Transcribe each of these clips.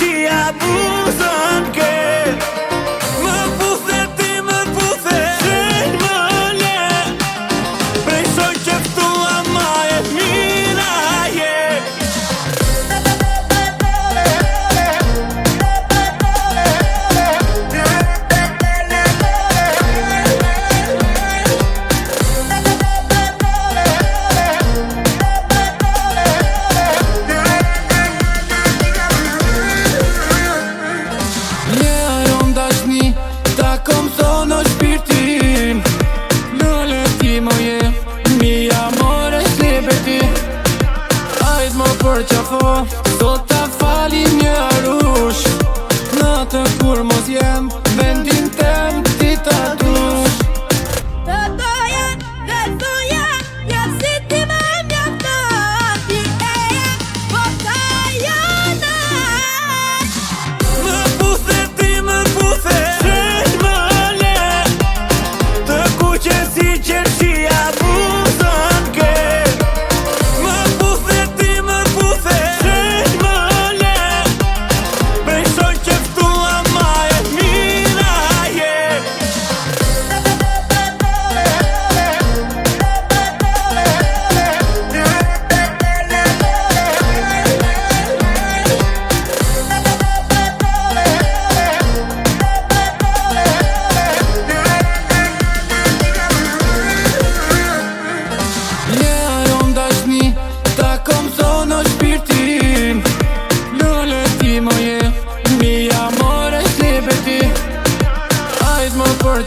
te amo. Ajt më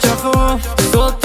Чаху, тот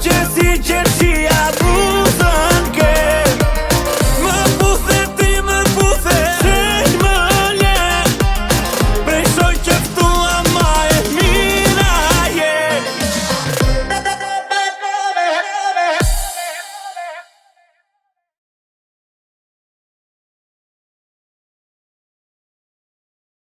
Gypsy, Jessie.